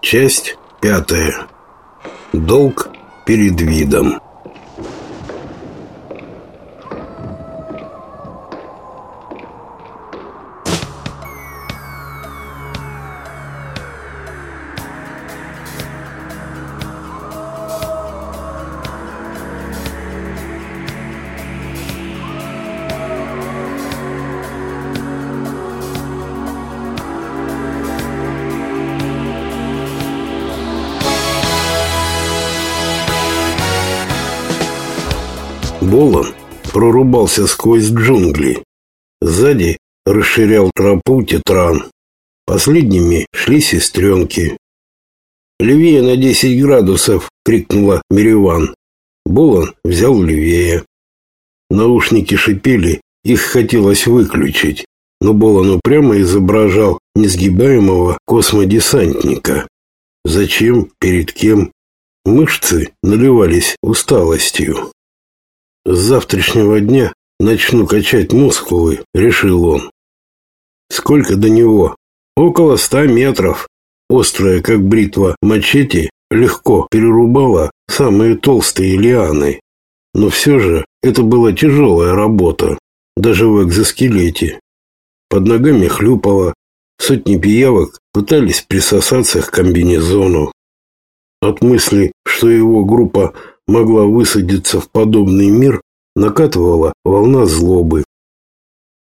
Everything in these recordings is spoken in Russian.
Часть пятая. Долг перед видом. Болон прорубался сквозь джунгли. Сзади расширял тропу тетран. Последними шли сестренки. «Левее на десять градусов!» — крикнула Мириван. Болон взял левее. Наушники шипели, их хотелось выключить, но Болон упрямо изображал несгибаемого космодесантника. Зачем? Перед кем? Мышцы наливались усталостью. С завтрашнего дня начну качать мускулы, решил он. Сколько до него? Около ста метров. Острая, как бритва, мачете легко перерубала самые толстые лианы. Но все же это была тяжелая работа, даже в экзоскелете. Под ногами хлюпало, сотни пиявок пытались присосаться к комбинезону. От мысли, что его группа могла высадиться в подобный мир, накатывала волна злобы.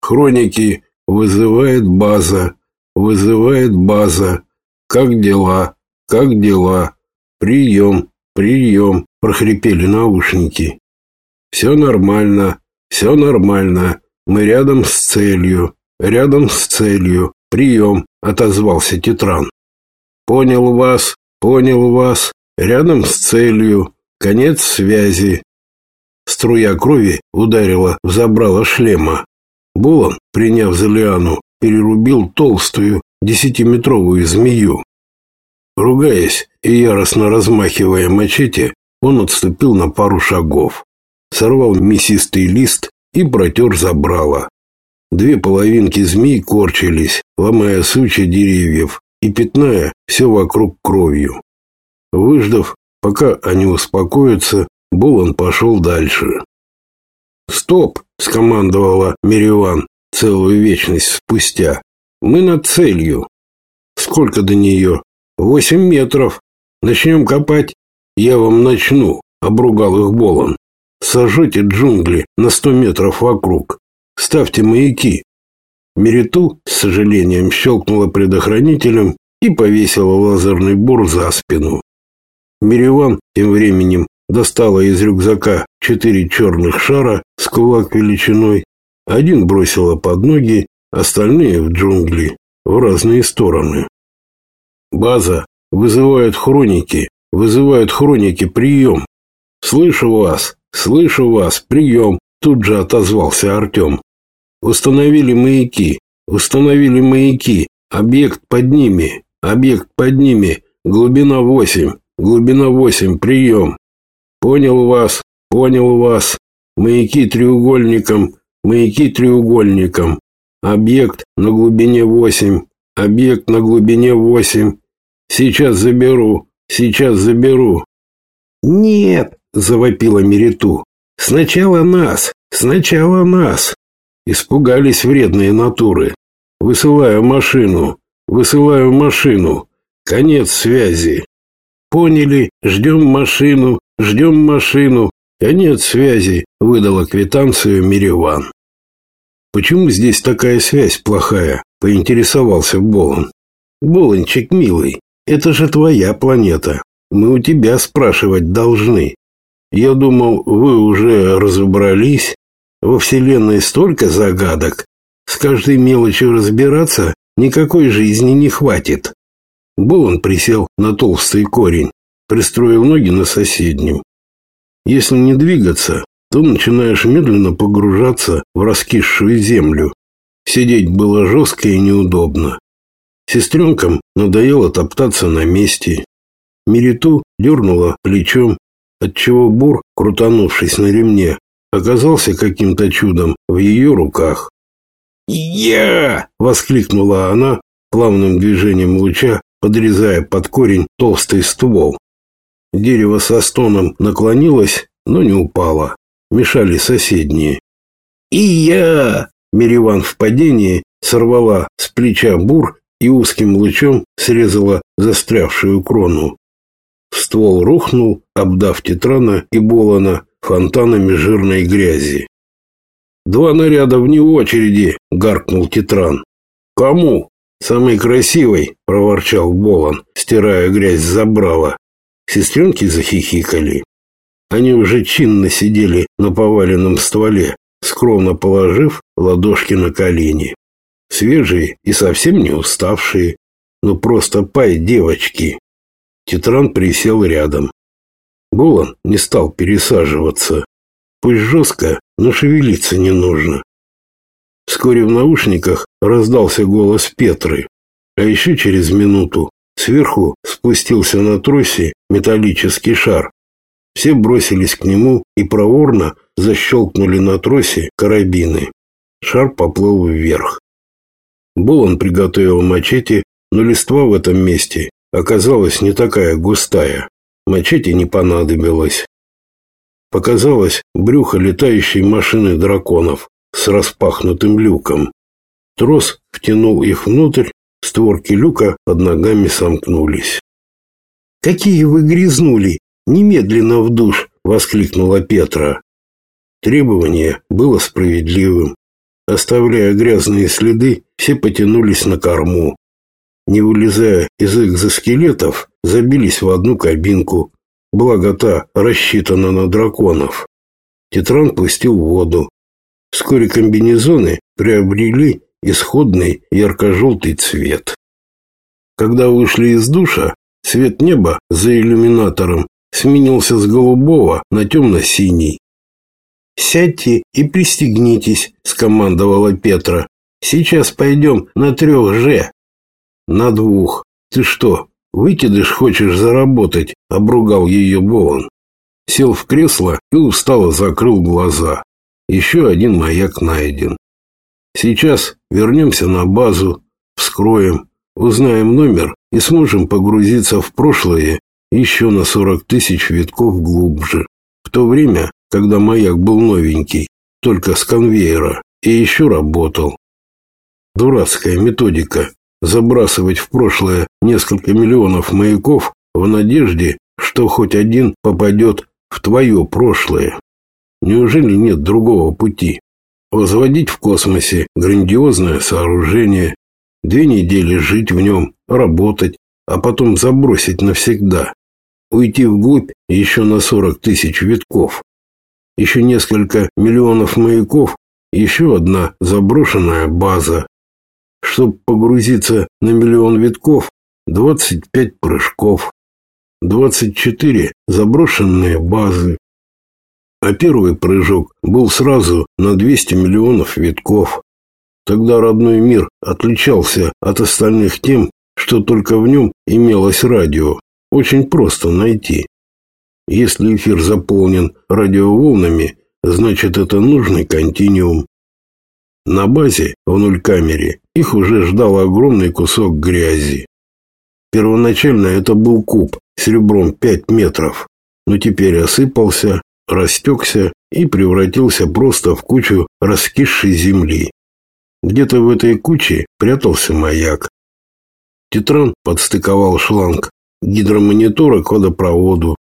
Хроники вызывает база, вызывает база. Как дела? Как дела? Прием, прием, прохрипели наушники. Все нормально, все нормально. Мы рядом с целью, рядом с целью. Прием, отозвался Тетран. Понял вас, понял вас. Рядом с целью. Конец связи. Струя крови ударила в забрало шлема. Булан, приняв за лиану, перерубил толстую десятиметровую змею. Ругаясь и яростно размахивая мачете, он отступил на пару шагов, сорвал мясистый лист и протер забрало. Две половинки змей корчились, ломая сучья деревьев и пятная все вокруг кровью. Выждав, пока они успокоятся, Булан пошел дальше. «Стоп!» — скомандовала Мириван целую вечность спустя. «Мы над целью». «Сколько до нее?» «Восемь метров. Начнем копать?» «Я вам начну», — обругал их Болон. «Сожжете джунгли на сто метров вокруг. Ставьте маяки». Мериту, с сожалением, щелкнула предохранителем и повесила лазерный бур за спину. Мириван тем временем достала из рюкзака четыре черных шара с кулак величиной. Один бросила под ноги, остальные в джунгли, в разные стороны. База вызывает хроники, вызывают хроники, прием. Слышу вас, слышу вас, прием, тут же отозвался Артем. Установили маяки, установили маяки, объект под ними, объект под ними, глубина восемь, глубина восемь, прием. Понял вас, понял вас. Маяки треугольником, маяки треугольником. Объект на глубине восемь, объект на глубине восемь. Сейчас заберу, сейчас заберу. Нет, завопила Мериту. Сначала нас, сначала нас. Испугались вредные натуры. Высылаю машину, высылаю машину. Конец связи. Поняли, ждем машину, Ждем машину. Конец связи, выдала квитанцию Мириван. Почему здесь такая связь плохая? Поинтересовался Болон. Болончик, милый, это же твоя планета. Мы у тебя спрашивать должны. Я думал, вы уже разобрались. Во Вселенной столько загадок. С каждой мелочью разбираться никакой жизни не хватит. Болон присел на толстый корень пристроил ноги на соседнем. Если не двигаться, то начинаешь медленно погружаться в раскисшую землю. Сидеть было жестко и неудобно. Сестренкам надоело топтаться на месте. Мериту дернула плечом, отчего бур, крутанувшись на ремне, оказался каким-то чудом в ее руках. «Я!» — воскликнула она плавным движением луча, подрезая под корень толстый ствол. Дерево со стоном наклонилось, но не упало. Мешали соседние. «И я!» Мириван в падении сорвала с плеча бур и узким лучом срезала застрявшую крону. Ствол рухнул, обдав Тетрана и Болона фонтанами жирной грязи. «Два наряда вне очереди!» — гаркнул Тетран. «Кому?» «Самый красивый!» — проворчал Болон, стирая грязь с забрала. Сестренки захихикали. Они уже чинно сидели на поваленном стволе, скромно положив ладошки на колени. Свежие и совсем не уставшие, но просто пай девочки. Титран присел рядом. Болон не стал пересаживаться. Пусть жестко, но шевелиться не нужно. Вскоре в наушниках раздался голос Петры, а еще через минуту сверху спустился на тросе металлический шар. Все бросились к нему и проворно защелкнули на тросе карабины. Шар поплыл вверх. Болон приготовил мачете, но листва в этом месте оказалась не такая густая. Мачете не понадобилось. Показалось брюхо летающей машины драконов с распахнутым люком. Трос втянул их внутрь, створки люка под ногами сомкнулись. «Какие вы грязнули! Немедленно в душ!» — воскликнула Петра. Требование было справедливым. Оставляя грязные следы, все потянулись на корму. Не вылезая из экзоскелетов, забились в одну кабинку. Благо та рассчитана на драконов. Тетран пустил воду. Вскоре комбинезоны приобрели исходный ярко-желтый цвет. Когда вышли из душа, цвет неба за иллюминатором сменился с голубого на темно-синий. «Сядьте и пристегнитесь», — скомандовала Петра. «Сейчас пойдем на трех же». «На двух. Ты что, выкидыш хочешь заработать?» — обругал ее Болон. Сел в кресло и устало закрыл глаза. Еще один маяк найден. Сейчас вернемся на базу, вскроем, узнаем номер и сможем погрузиться в прошлое еще на 40 тысяч витков глубже. В то время когда маяк был новенький, только с конвейера, и еще работал. Дурацкая методика – забрасывать в прошлое несколько миллионов маяков в надежде, что хоть один попадет в твое прошлое. Неужели нет другого пути? Возводить в космосе грандиозное сооружение, две недели жить в нем, работать, а потом забросить навсегда. Уйти вглубь еще на 40 тысяч витков еще несколько миллионов маяков, еще одна заброшенная база. Чтобы погрузиться на миллион витков, 25 прыжков, 24 заброшенные базы. А первый прыжок был сразу на 200 миллионов витков. Тогда родной мир отличался от остальных тем, что только в нем имелось радио. Очень просто найти. Если эфир заполнен радиоволнами, значит это нужный континуум. На базе, в нуль-камере, их уже ждал огромный кусок грязи. Первоначально это был куб с ребром 5 метров, но теперь осыпался, растекся и превратился просто в кучу раскисшей земли. Где-то в этой куче прятался маяк. Тетран подстыковал шланг гидромонитора к водопроводу,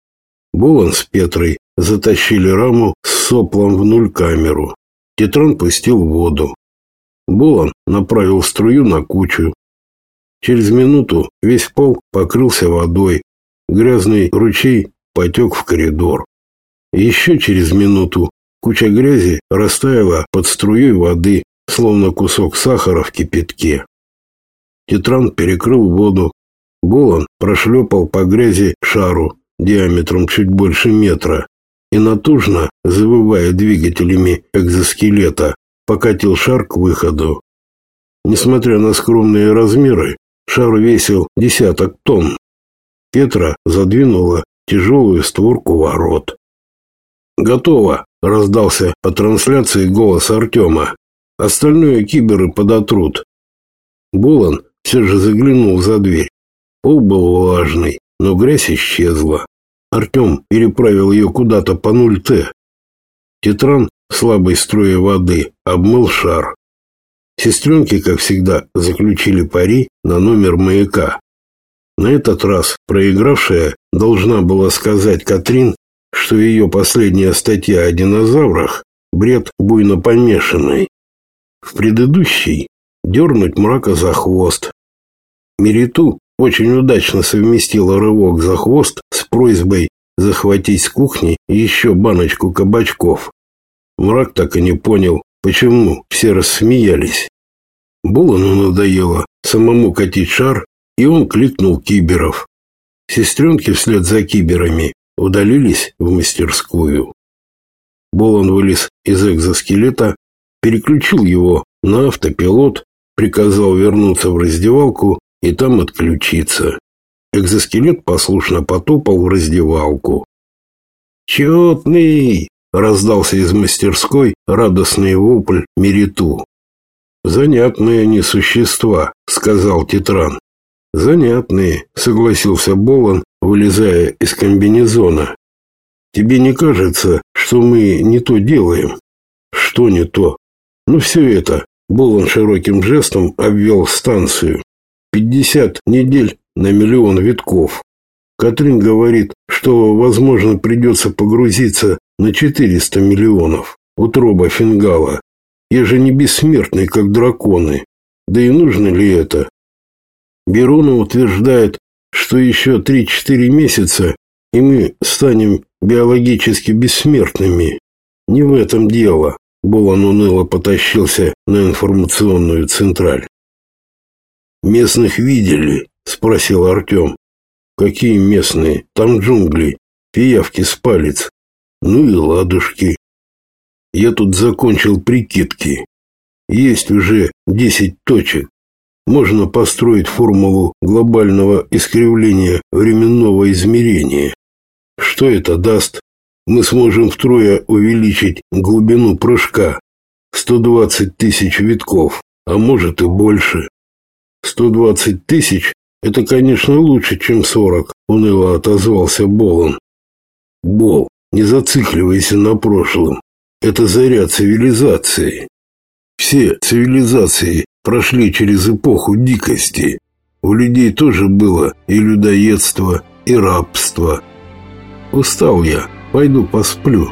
Болон с Петрой затащили раму с соплом в нуль камеру. Тетран пустил воду. Болон направил струю на кучу. Через минуту весь пол покрылся водой. Грязный ручей потек в коридор. Еще через минуту куча грязи растаяла под струей воды, словно кусок сахара в кипятке. Тетран перекрыл воду. Болон прошлепал по грязи шару, диаметром чуть больше метра и натужно, завывая двигателями экзоскелета, покатил шар к выходу. Несмотря на скромные размеры, шар весил десяток тонн. Петра задвинула тяжелую створку ворот. «Готово!» – раздался по трансляции голос Артема. Остальное киберы подотрут. Болон все же заглянул за дверь. Пол был влажный, но грязь исчезла. Артем переправил ее куда-то по 0Т. Тетран слабой струей воды обмыл шар. Сестренки, как всегда, заключили пари на номер маяка. На этот раз проигравшая должна была сказать Катрин, что ее последняя статья о динозаврах – бред буйно помешанный. В предыдущей – дернуть мрака за хвост. Мериту очень удачно совместила рывок за хвост с просьбой захватить с кухни еще баночку кабачков. Мрак так и не понял, почему все рассмеялись. Булану надоело самому катить шар, и он кликнул киберов. Сестренки вслед за киберами удалились в мастерскую. Болон вылез из экзоскелета, переключил его на автопилот, приказал вернуться в раздевалку и там отключиться. Экзоскелет послушно потопал в раздевалку. «Четный!» — раздался из мастерской радостный вопль Мериту. «Занятные они существа», — сказал Титран. «Занятные», — согласился Болон, вылезая из комбинезона. «Тебе не кажется, что мы не то делаем?» «Что не то?» «Ну все это», — Болон широким жестом обвел станцию. «Пятьдесят недель на миллион витков. Катрин говорит, что, возможно, придется погрузиться на 400 миллионов. Утроба фингала. Я же не бессмертный, как драконы. Да и нужно ли это? Беруна утверждает, что еще 3-4 месяца, и мы станем биологически бессмертными. Не в этом дело. Болон уныло потащился на информационную централь. Местных видели, спросил Артем. Какие местные? Там джунгли, пиявки с палец. Ну и ладушки. Я тут закончил прикидки. Есть уже десять точек. Можно построить формулу глобального искривления временного измерения. Что это даст? Мы сможем втрое увеличить глубину прыжка. 120 тысяч витков, а может и больше. 120 тысяч – это, конечно, лучше, чем 40, уныло отозвался Болон. Бол, не зацикливайся на прошлом. Это заря цивилизации. Все цивилизации прошли через эпоху дикости. У людей тоже было и людоедство, и рабство. Устал я, пойду посплю.